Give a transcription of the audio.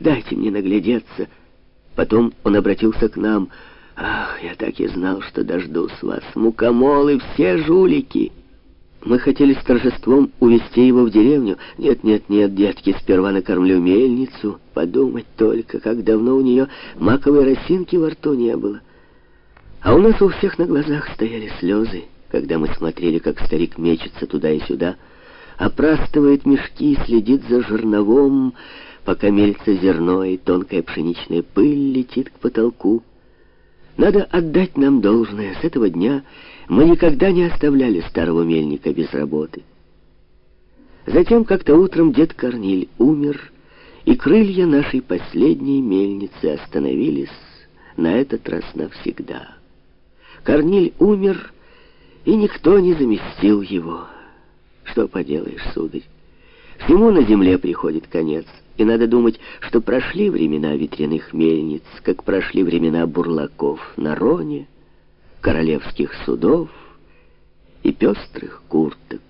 дайте мне наглядеться. Потом он обратился к нам. Ах, я так и знал, что дождусь вас, мукомолы, все жулики. Мы хотели с торжеством увезти его в деревню. Нет, нет, нет, детки, сперва накормлю мельницу. Подумать только, как давно у нее маковой росинки во рту не было. А у нас у всех на глазах стояли слезы, когда мы смотрели, как старик мечется туда и сюда, опрастывает мешки, следит за жерновом, пока мельца зерно и тонкая пшеничная пыль летит к потолку. Надо отдать нам должное. С этого дня мы никогда не оставляли старого мельника без работы. Затем как-то утром дед Корниль умер, и крылья нашей последней мельницы остановились на этот раз навсегда. Корниль умер, и никто не заместил его. Что поделаешь, сударь? Всему на земле приходит конец, и надо думать, что прошли времена ветряных мельниц, как прошли времена бурлаков на Роне, королевских судов и пестрых курток.